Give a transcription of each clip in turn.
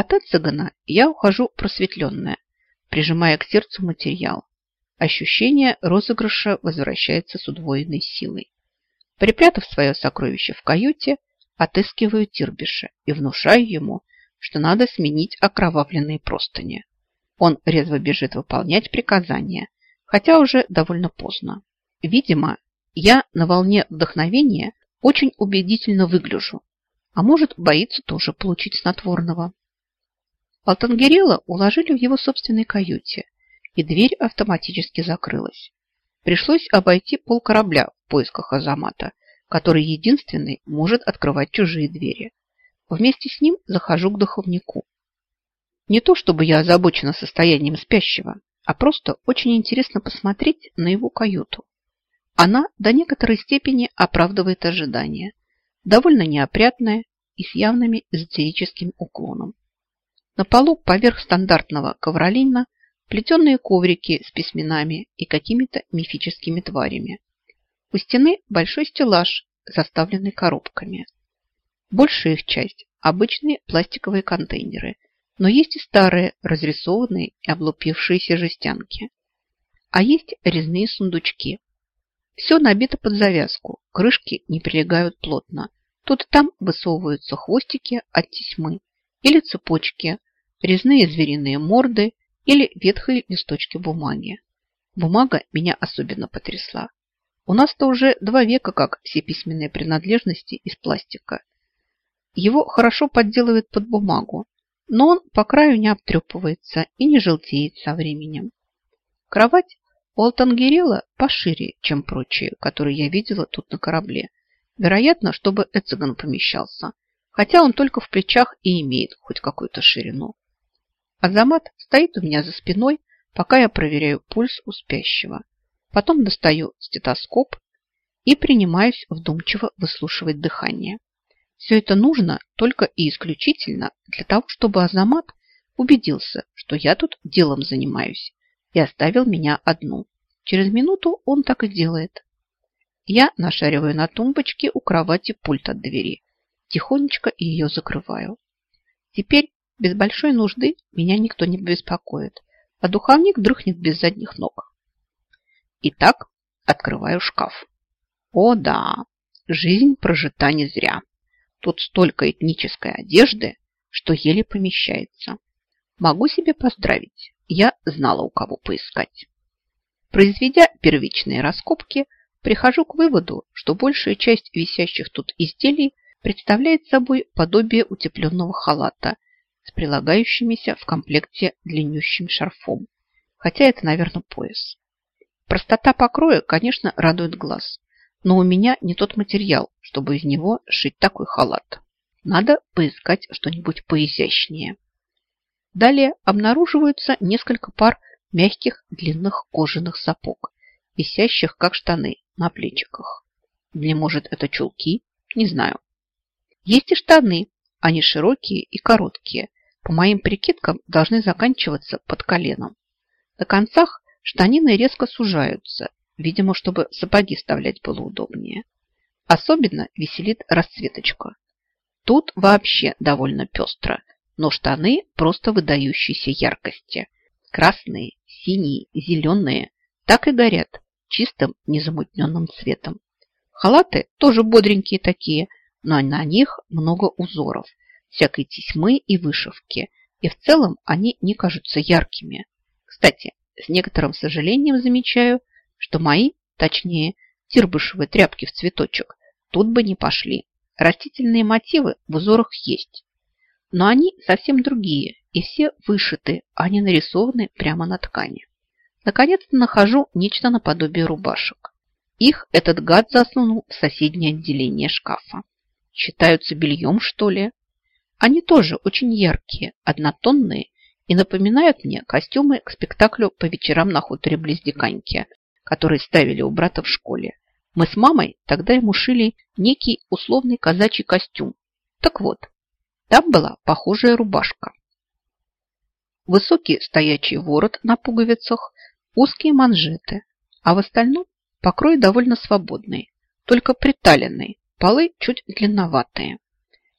От Эцегана я ухожу просветленная, прижимая к сердцу материал. Ощущение розыгрыша возвращается с удвоенной силой. Припрятав свое сокровище в каюте, отыскиваю Тирбиша и внушаю ему, что надо сменить окровавленные простыни. Он резво бежит выполнять приказания, хотя уже довольно поздно. Видимо, я на волне вдохновения очень убедительно выгляжу, а может, боится тоже получить снотворного. Алтангерела уложили в его собственной каюте, и дверь автоматически закрылась. Пришлось обойти пол корабля в поисках Азамата, который единственный может открывать чужие двери. Вместе с ним захожу к духовнику. Не то чтобы я озабочена состоянием спящего, а просто очень интересно посмотреть на его каюту. Она до некоторой степени оправдывает ожидания. Довольно неопрятная и с явными эзотерическим уклоном. На полу поверх стандартного ковролина плетеные коврики с письменами и какими-то мифическими тварями. У стены большой стеллаж, заставленный коробками. Большая их часть – обычные пластиковые контейнеры, но есть и старые, разрисованные и облупившиеся жестянки. А есть резные сундучки. Все набито под завязку, крышки не прилегают плотно. Тут и там высовываются хвостики от тесьмы или цепочки, резные звериные морды или ветхие листочки бумаги. Бумага меня особенно потрясла. У нас-то уже два века как все письменные принадлежности из пластика. Его хорошо подделывают под бумагу, но он по краю не обтрепывается и не желтеет со временем. Кровать у Алтангерела пошире, чем прочие, которые я видела тут на корабле. Вероятно, чтобы Эциган помещался, хотя он только в плечах и имеет хоть какую-то ширину. Азамат стоит у меня за спиной, пока я проверяю пульс у спящего. Потом достаю стетоскоп и принимаюсь вдумчиво выслушивать дыхание. Все это нужно только и исключительно для того, чтобы Азамат убедился, что я тут делом занимаюсь, и оставил меня одну. Через минуту он так и делает. Я нашариваю на тумбочке у кровати пульт от двери. Тихонечко ее закрываю. Теперь без большой нужды меня никто не беспокоит, а духовник дрыхнет без задних ног. Итак, открываю шкаф. О да, жизнь прожита не зря. Тут столько этнической одежды, что еле помещается. Могу себе поздравить, я знала, у кого поискать. Произведя первичные раскопки, прихожу к выводу, что большая часть висящих тут изделий представляет собой подобие утепленного халата с прилагающимися в комплекте длиннющим шарфом. Хотя это, наверное, пояс. Простота покроя, конечно, радует глаз. Но у меня не тот материал, чтобы из него шить такой халат. Надо поискать что-нибудь поизящнее. Далее обнаруживаются несколько пар мягких длинных кожаных сапог, висящих как штаны на плечиках. Или, может, это чулки? Не знаю. Есть и штаны. Они широкие и короткие. По моим прикидкам, должны заканчиваться под коленом. На концах Штанины резко сужаются, видимо, чтобы сапоги вставлять было удобнее. Особенно веселит расцветочка. Тут вообще довольно пестро, но штаны просто выдающейся яркости. Красные, синие, зеленые так и горят чистым незамутненным цветом. Халаты тоже бодренькие такие, но на них много узоров, всякой тесьмы и вышивки, и в целом они не кажутся яркими. Кстати, с некоторым сожалением замечаю, что мои, точнее, тирбышевые тряпки в цветочек, тут бы не пошли. Растительные мотивы в узорах есть, но они совсем другие и все вышиты, а не нарисованы прямо на ткани. Наконец-то нахожу нечто наподобие рубашек. Их этот гад засунул в соседнее отделение шкафа. Считаются бельем, что ли? Они тоже очень яркие, однотонные и напоминают мне костюмы к спектаклю по вечерам на хуторе Близдиканьке, которые ставили у брата в школе. Мы с мамой тогда ему шили некий условный казачий костюм. Так вот, там была похожая рубашка. Высокий стоячий ворот на пуговицах, узкие манжеты, а в остальном покрой довольно свободный, только приталенный, полы чуть длинноватые.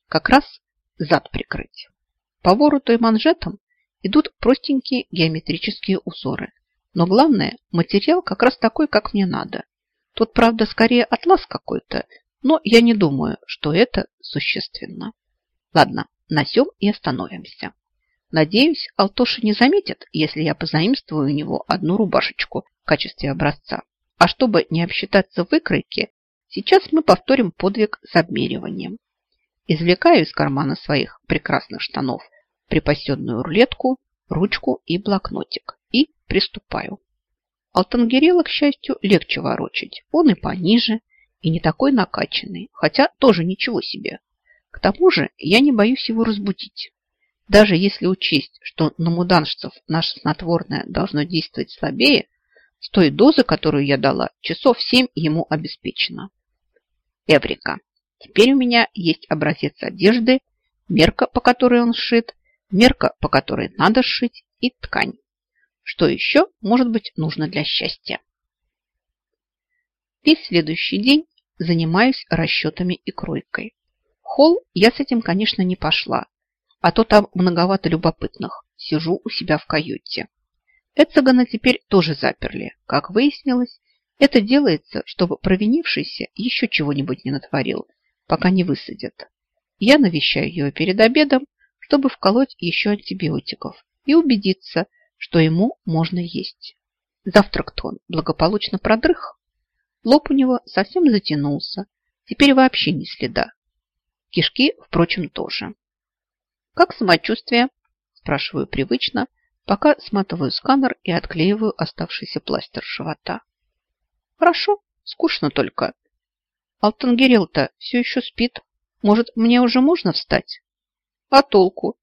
Как раз зад прикрыть. По вороту и манжетам идут простенькие геометрические узоры. Но главное, материал как раз такой, как мне надо. Тут, правда, скорее атлас какой-то, но я не думаю, что это существенно. Ладно, на и остановимся. Надеюсь, Алтоша не заметит, если я позаимствую у него одну рубашечку в качестве образца. А чтобы не обсчитаться в выкройке, сейчас мы повторим подвиг с обмериванием. Извлекаю из кармана своих прекрасных штанов припасенную рулетку, ручку и блокнотик и приступаю. Алтангерела, к счастью, легче ворочать. Он и пониже, и не такой накачанный, хотя тоже ничего себе. К тому же я не боюсь его разбудить. Даже если учесть, что на муданшцев наше снотворное должно действовать слабее, с той дозы, которую я дала, часов семь ему обеспечено. Эврика. Теперь у меня есть образец одежды, мерка, по которой он сшит, мерка, по которой надо сшить, и ткань. Что еще может быть нужно для счастья? Весь следующий день занимаюсь расчетами и кройкой. Холл я с этим, конечно, не пошла, а то там многовато любопытных. Сижу у себя в каюте. Эцегана теперь тоже заперли. Как выяснилось, это делается, чтобы провинившийся еще чего-нибудь не натворил, пока не высадят. Я навещаю ее перед обедом, чтобы вколоть еще антибиотиков и убедиться, что ему можно есть. Завтрак-то благополучно продрых. Лоб у него совсем затянулся, теперь вообще ни следа. Кишки, впрочем, тоже. «Как самочувствие?» – спрашиваю привычно, пока сматываю сканер и отклеиваю оставшийся пластир живота. «Хорошо, скучно только. Алтангерел-то все еще спит. Может, мне уже можно встать?» «А толку?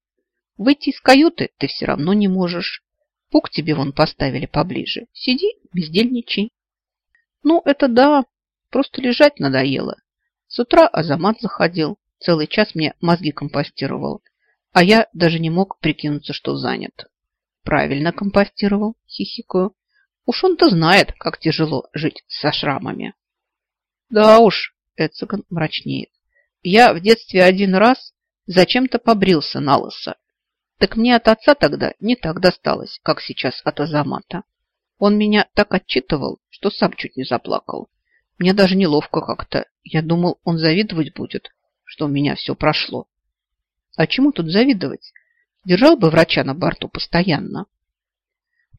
Выйти из каюты ты все равно не можешь. Пук тебе вон поставили поближе. Сиди, бездельничай». «Ну, это да, просто лежать надоело. С утра Азамат заходил, целый час мне мозги компостировал, а я даже не мог прикинуться, что занят. Правильно компостировал, хихикаю. Уж он-то знает, как тяжело жить со шрамами. Да уж, Эцеган мрачнеет. Я в детстве один раз зачем-то побрился на лысо. Так мне от отца тогда не так досталось, как сейчас от Азамата. Он меня так отчитывал, что сам чуть не заплакал. Мне даже неловко как-то. Я думал, он завидовать будет, что у меня все прошло. А чему тут завидовать? Держал бы врача на борту постоянно.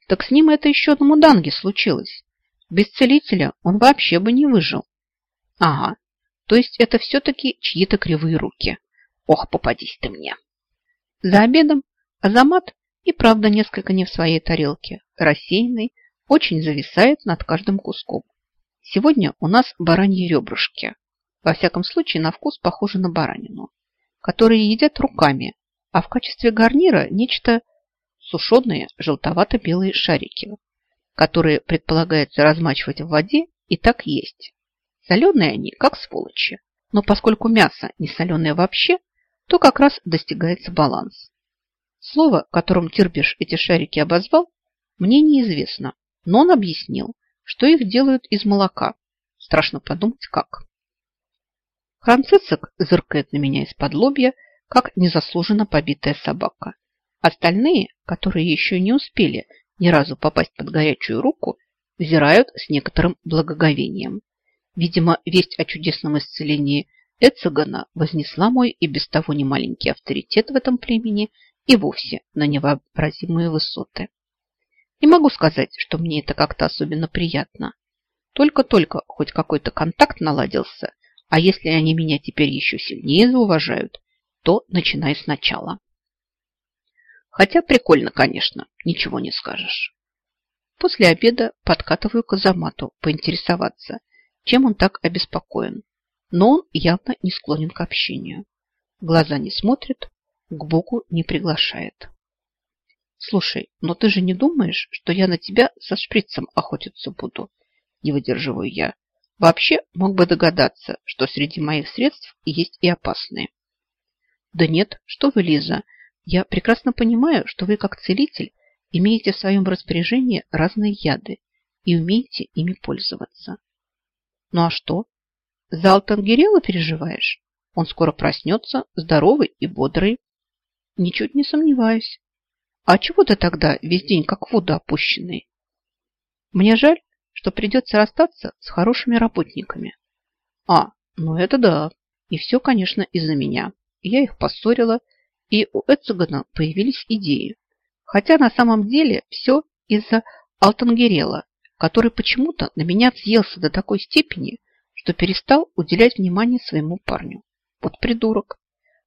Так с ним это еще на Муданге случилось. Без целителя он вообще бы не выжил. Ага, то есть это все-таки чьи-то кривые руки. Ох, попадись ты мне. За обедом Азамат и правда несколько не в своей тарелке, рассеянный, очень зависает над каждым куском. Сегодня у нас бараньи ребрышки. Во всяком случае, на вкус похожи на баранину которые едят руками, а в качестве гарнира нечто сушеные желтовато-белые шарики, которые предполагается размачивать в воде и так есть. Соленые они, как сволочи, но поскольку мясо не соленое вообще, то как раз достигается баланс. Слово, которым Тирбиш эти шарики обозвал, мне неизвестно, но он объяснил, что их делают из молока. Страшно подумать, как. Францисок зыркает на меня из-под лобья, как незаслуженно побитая собака. Остальные, которые еще не успели ни разу попасть под горячую руку, взирают с некоторым благоговением. Видимо, весть о чудесном исцелении Эцегана вознесла мой и без того немаленький авторитет в этом племени и вовсе на невообразимые высоты. Не могу сказать, что мне это как-то особенно приятно. Только-только хоть какой-то контакт наладился, а если они меня теперь еще сильнее зауважают, то начинай сначала. Хотя прикольно, конечно, ничего не скажешь. После обеда подкатываю к Азамату поинтересоваться, чем он так обеспокоен. Но он явно не склонен к общению. глаза не смотрит, к Богу не приглашает. Слушай, но ты же не думаешь, что я на тебя со шприцем охотиться буду? Не выдерживаю я. Вообще мог бы догадаться, что среди моих средств есть и опасные. Да нет, что вы, Лиза, я прекрасно понимаю, что вы как целитель имеете в своем распоряжении разные яды и умеете ими пользоваться. Ну а что? За Алтангерела переживаешь? Он скоро проснется, здоровый и бодрый. Ничуть не сомневаюсь. А чего ты тогда весь день как в воду опущенный? Мне жаль, что придется расстаться с хорошими работниками. А, ну это да. И все, конечно, из-за меня. Я их поссорила, и у Эцегана появились идеи. Хотя на самом деле все из-за Алтангерела, который почему-то на меня взъелся до такой степени, что перестал уделять внимание своему парню. Вот придурок.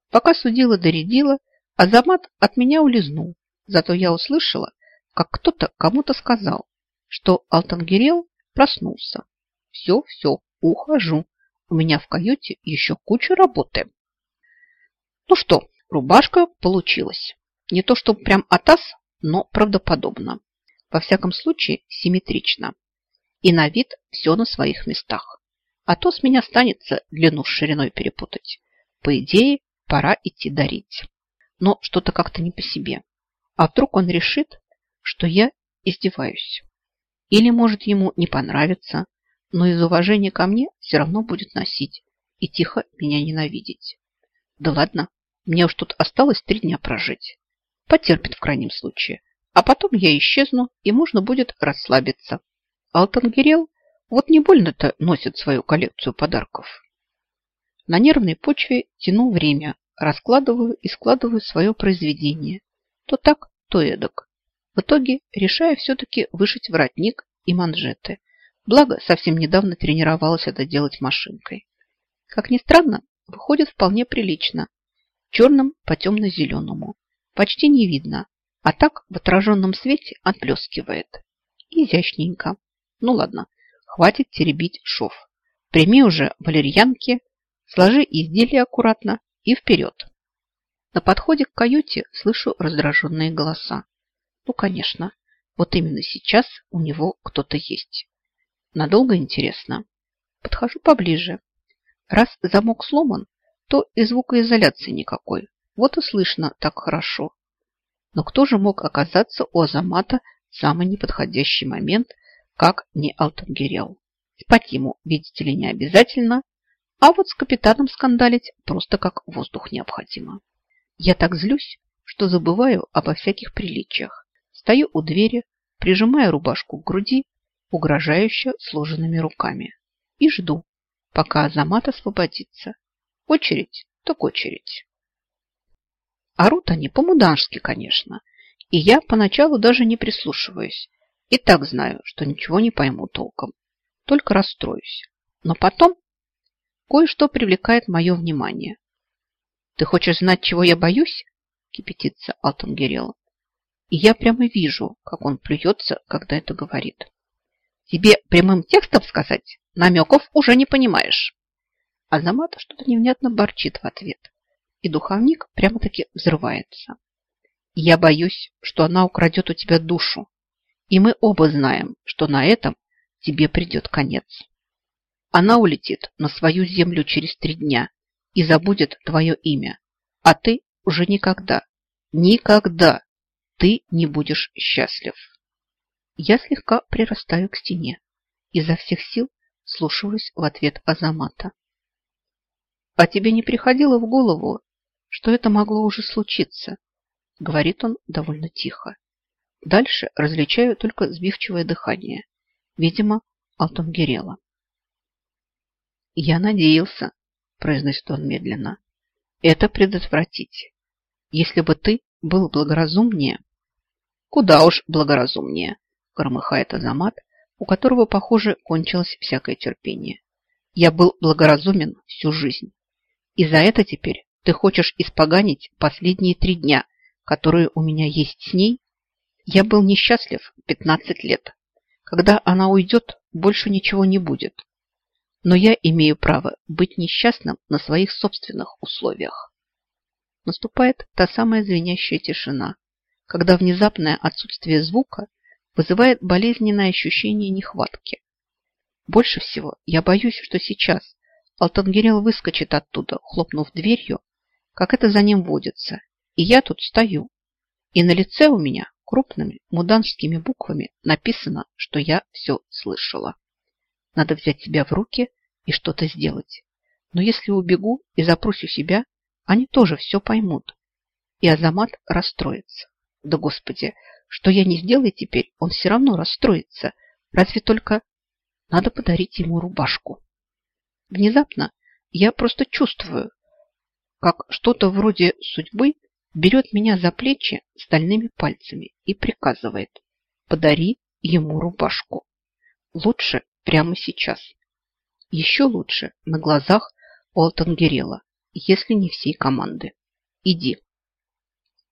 Пока судила доредила, Азамат от меня улизнул. Зато я услышала, как кто-то кому-то сказал, что Алтангерел проснулся. Все, все, ухожу. У меня в каюте еще куча работы. Ну что, рубашка получилась. Не то чтобы прям атас, но правдоподобно. Во всяком случае, симметрично. И на вид все на своих местах. А то с меня станется длину с шириной перепутать. По идее, пора идти дарить. Но что-то как-то не по себе. А вдруг он решит, что я издеваюсь? Или, может, ему не понравится, но из уважения ко мне все равно будет носить и тихо меня ненавидеть. Да ладно, мне уж тут осталось три дня прожить. Потерпит в крайнем случае. А потом я исчезну, и можно будет расслабиться. Алтангерел вот не больно-то носит свою коллекцию подарков. На нервной почве тяну время, раскладываю и складываю свое произведение. То так, то эдак. В итоге решаю все-таки вышить воротник и манжеты. Благо, совсем недавно тренировалась это делать машинкой. Как ни странно, выходит вполне прилично. Черным по темно-зеленому. Почти не видно, а так в отраженном свете отблескивает. Изящненько. Ну ладно, хватит теребить шов. Прими уже валерьянки, сложи изделие аккуратно и вперед. На подходе к каюте слышу раздраженные голоса. Ну, конечно, вот именно сейчас у него кто-то есть. Надолго интересно. Подхожу поближе. Раз замок сломан, то и звукоизоляции никакой. Вот и слышно так хорошо. Но кто же мог оказаться у Азамата в самый неподходящий момент, как не Алтангерел? Спать ему, видите ли, не обязательно, а вот с капитаном скандалить просто как воздух необходимо. Я так злюсь, что забываю обо всяких приличиях. Стою у двери, прижимая рубашку к груди, угрожающе сложенными руками. И жду, пока Азамат освободится. Очередь, так очередь. Орут они по-мудански, конечно. И я поначалу даже не прислушиваюсь. И так знаю, что ничего не пойму толком. Только расстроюсь. Но потом кое-что привлекает мое внимание. «Ты хочешь знать, чего я боюсь?» – кипятится Алтангерел. И я прямо вижу, как он плюется, когда это говорит. «Тебе прямым текстом сказать? Намеков уже не понимаешь». Азамат что-то невнятно борчит в ответ и духовник прямо-таки взрывается. Я боюсь, что она украдет у тебя душу, и мы оба знаем, что на этом тебе придет конец. Она улетит на свою землю через три дня и забудет твое имя, а ты уже никогда, никогда ты не будешь счастлив. Я слегка прирастаю к стене, изо всех сил слушаюсь в ответ Азамата. А тебе не приходило в голову, что это могло уже случиться, говорит он довольно тихо. Дальше различаю только сбивчивое дыхание. Видимо, Алтангерела. «Я надеялся», – произносит он медленно, – «это предотвратить. Если бы ты был благоразумнее...» «Куда уж благоразумнее», – громыхает Азамат, у которого, похоже, кончилось всякое терпение. «Я был благоразумен всю жизнь. И за это теперь ты хочешь испоганить последние три дня, которые у меня есть с ней? Я был несчастлив 15 лет. Когда она уйдет, больше ничего не будет. Но я имею право быть несчастным на своих собственных условиях. Наступает та самая звенящая тишина, когда внезапное отсутствие звука вызывает болезненное ощущение нехватки. Больше всего я боюсь, что сейчас Алтангерел выскочит оттуда, хлопнув дверью, как это за ним водится. И я тут стою. И на лице у меня крупными муданскими буквами написано, что я все слышала. Надо взять себя в руки и что-то сделать. Но если убегу и запрусь у себя, они тоже все поймут. и Азамат расстроится. Да, Господи, что я не сделаю теперь, он все равно расстроится. Разве только надо подарить ему рубашку. Внезапно я просто чувствую, как что-то вроде судьбы берет меня за плечи стальными пальцами и приказывает «Подари ему рубашку». Лучше прямо сейчас. Еще лучше на глазах у Алтангерела, если не всей команды. Иди.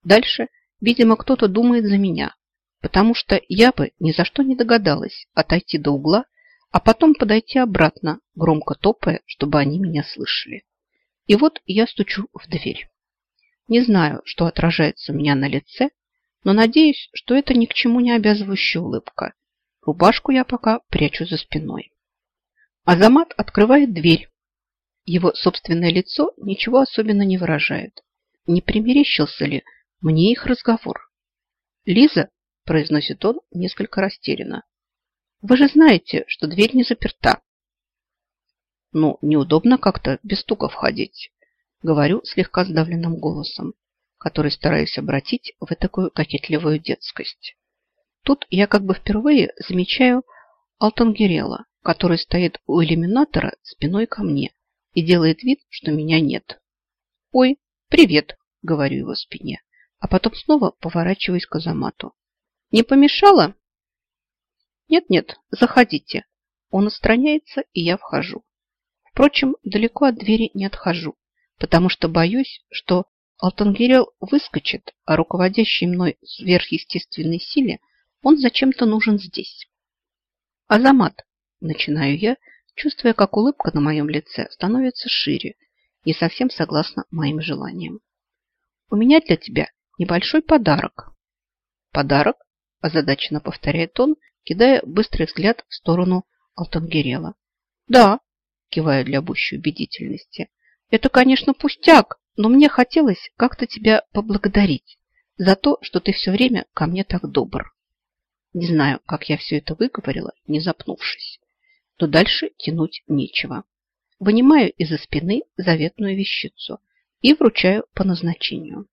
Дальше, видимо, кто-то думает за меня, потому что я бы ни за что не догадалась отойти до угла, а потом подойти обратно, громко топая, чтобы они меня слышали. И вот я стучу в дверь. Не знаю, что отражается у меня на лице, но надеюсь, что это ни к чему не обязывающая улыбка. Рубашку я пока прячу за спиной. Азамат открывает дверь. Его собственное лицо ничего особенно не выражает. Не примерещился ли мне их разговор? «Лиза», – произносит он несколько растерянно, – «вы же знаете, что дверь не заперта». «Ну, неудобно как-то без стука входить», – говорю слегка сдавленным голосом, который стараюсь обратить в такую кокетливую детскость. Тут я как бы впервые замечаю Алтангерела, который стоит у иллюминатора спиной ко мне и делает вид, что меня нет. «Ой, привет!» – говорю его спине, а потом снова поворачиваюсь к Азамату. «Не помешало?» «Нет-нет, заходите». Он устраняется, и я вхожу. Впрочем, далеко от двери не отхожу, потому что боюсь, что Алтангерел выскочит, а руководящей мной сверхъестественной силе он зачем-то нужен здесь. Азамат, начинаю я, чувствуя, как улыбка на моем лице становится шире и совсем согласно моим желаниям. У меня для тебя небольшой подарок. Подарок? Озадаченно повторяет он, кидая быстрый взгляд в сторону Алтангерела. Да, киваю для пущей убедительности. Это, конечно, пустяк, но мне хотелось как-то тебя поблагодарить за то, что ты все время ко мне так добр. Не знаю, как я все это выговорила, не запнувшись то дальше тянуть нечего. Вынимаю из-за спины заветную вещицу и вручаю по назначению.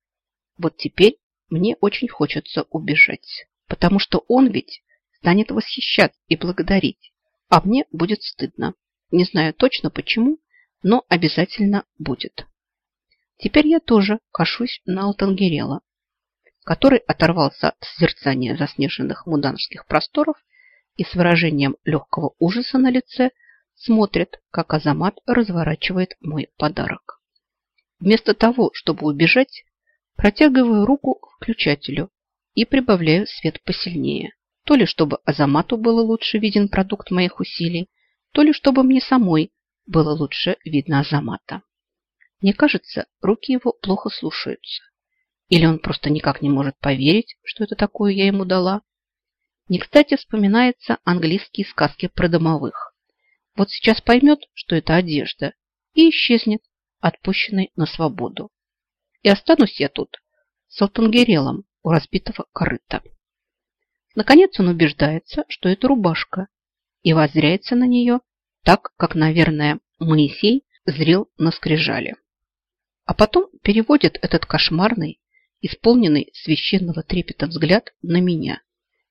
Вот теперь мне очень хочется убежать, потому что он ведь станет восхищать и благодарить, а мне будет стыдно. Не знаю точно почему, но обязательно будет. Теперь я тоже кашусь на Алтангерела, который оторвался от созерцания заснеженных муданских просторов и с выражением легкого ужаса на лице смотрит, как Азамат разворачивает мой подарок. Вместо того, чтобы убежать, протягиваю руку к включателю и прибавляю свет посильнее. То ли чтобы Азамату было лучше виден продукт моих усилий, то ли чтобы мне самой было лучше видно Азамата. Мне кажется, руки его плохо слушаются. Или он просто никак не может поверить, что это такое я ему дала. Не кстати вспоминаются английские сказки про домовых. Вот сейчас поймет, что это одежда, и исчезнет, отпущенный на свободу. И останусь я тут с Алтангерелом у разбитого корыта. Наконец он убеждается, что это рубашка, и воззряется на нее так, как, наверное, Моисей зрел на скрижале. А потом переводит этот кошмарный, исполненный священного трепета взгляд на меня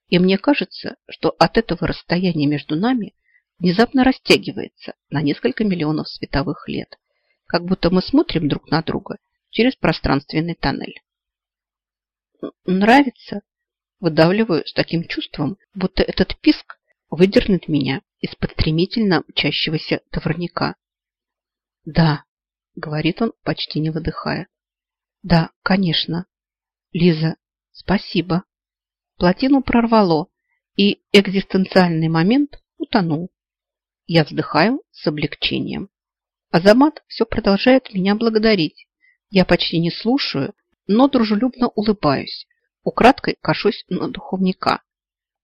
и мне кажется, что от этого расстояние между нами внезапно растягивается на несколько миллионов световых лет, как будто мы смотрим друг на друга через пространственный тоннель. Нравится? Выдавливаю с таким чувством, будто этот писк выдернет меня из-под стремительно мчащегося товарняка. Да, говорит он, почти не выдыхая. Да, конечно. Лиза, спасибо. Плотину прорвало, и экзистенциальный момент утонул. Я вздыхаю с облегчением. Азамат все продолжает меня благодарить. Я почти не слушаю, но дружелюбно улыбаюсь. Украдкой кашусь на духовника.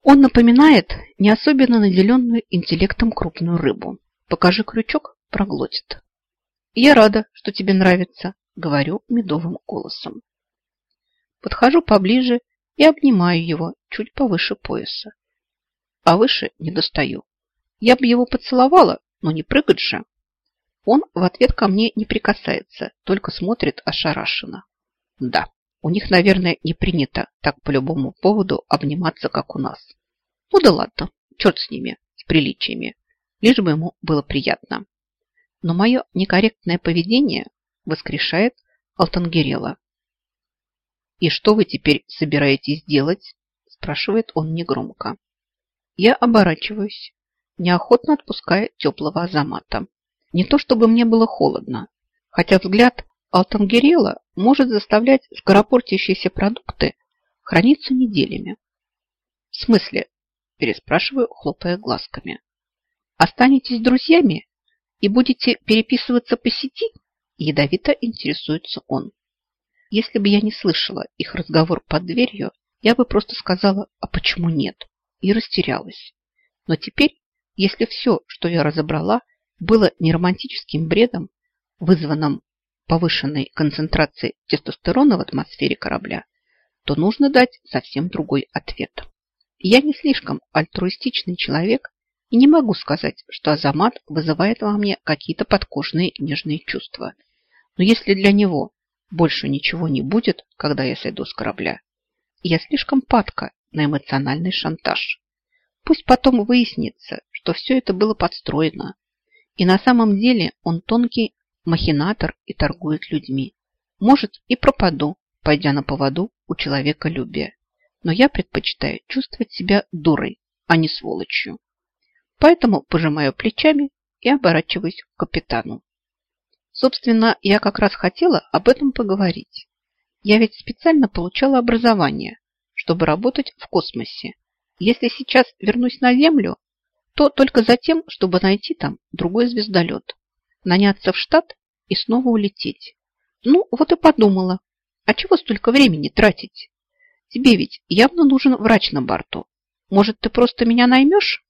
Он напоминает не особенно наделенную интеллектом крупную рыбу. Покажи крючок, проглотит. Я рада, что тебе нравится, говорю медовым голосом. Подхожу поближе и обнимаю его чуть повыше пояса. А выше не достаю. Я бы его поцеловала, но не прыгать же. Он в ответ ко мне не прикасается, только смотрит ошарашенно. Да, У них, наверное, не принято так по любому поводу обниматься, как у нас. Ну да ладно, черт с ними, с приличиями. Лишь бы ему было приятно. Но мое некорректное поведение воскрешает Алтангерела. «И что вы теперь собираетесь делать?» спрашивает он негромко. Я оборачиваюсь, неохотно отпуская теплого Азамата. Не то чтобы мне было холодно, хотя взгляд Алтангерела может заставлять скоропортящиеся продукты храниться неделями. В смысле? Переспрашиваю, хлопая глазками. Останетесь друзьями и будете переписываться по сети? Ядовито интересуется он. Если бы я не слышала их разговор под дверью, я бы просто сказала «а почему нет?» и растерялась. Но теперь, если все, что я разобрала, было не романтическим бредом, вызванным повышенной концентрацией тестостерона в атмосфере корабля, то нужно дать совсем другой ответ. Я не слишком альтруистичный человек и не могу сказать, что Азамат вызывает во мне какие-то подкожные нежные чувства. Но если для него больше ничего не будет, когда я сойду с корабля, я слишком падка на эмоциональный шантаж. Пусть потом выяснится, что все это было подстроено. И на самом деле он тонкий махинатор и торгует людьми. Может, и пропаду, пойдя на поводу у человека любя. Но я предпочитаю чувствовать себя дурой, а не сволочью. Поэтому пожимаю плечами и оборачиваюсь к капитану. Собственно, я как раз хотела об этом поговорить. Я ведь специально получала образование, чтобы работать в космосе. Если сейчас вернусь на Землю, то только за тем, чтобы найти там другой звездолет, наняться в штат и снова улететь. Ну, вот и подумала, а чего столько времени тратить? Тебе ведь явно нужен врач на борту. Может, ты просто меня наймешь?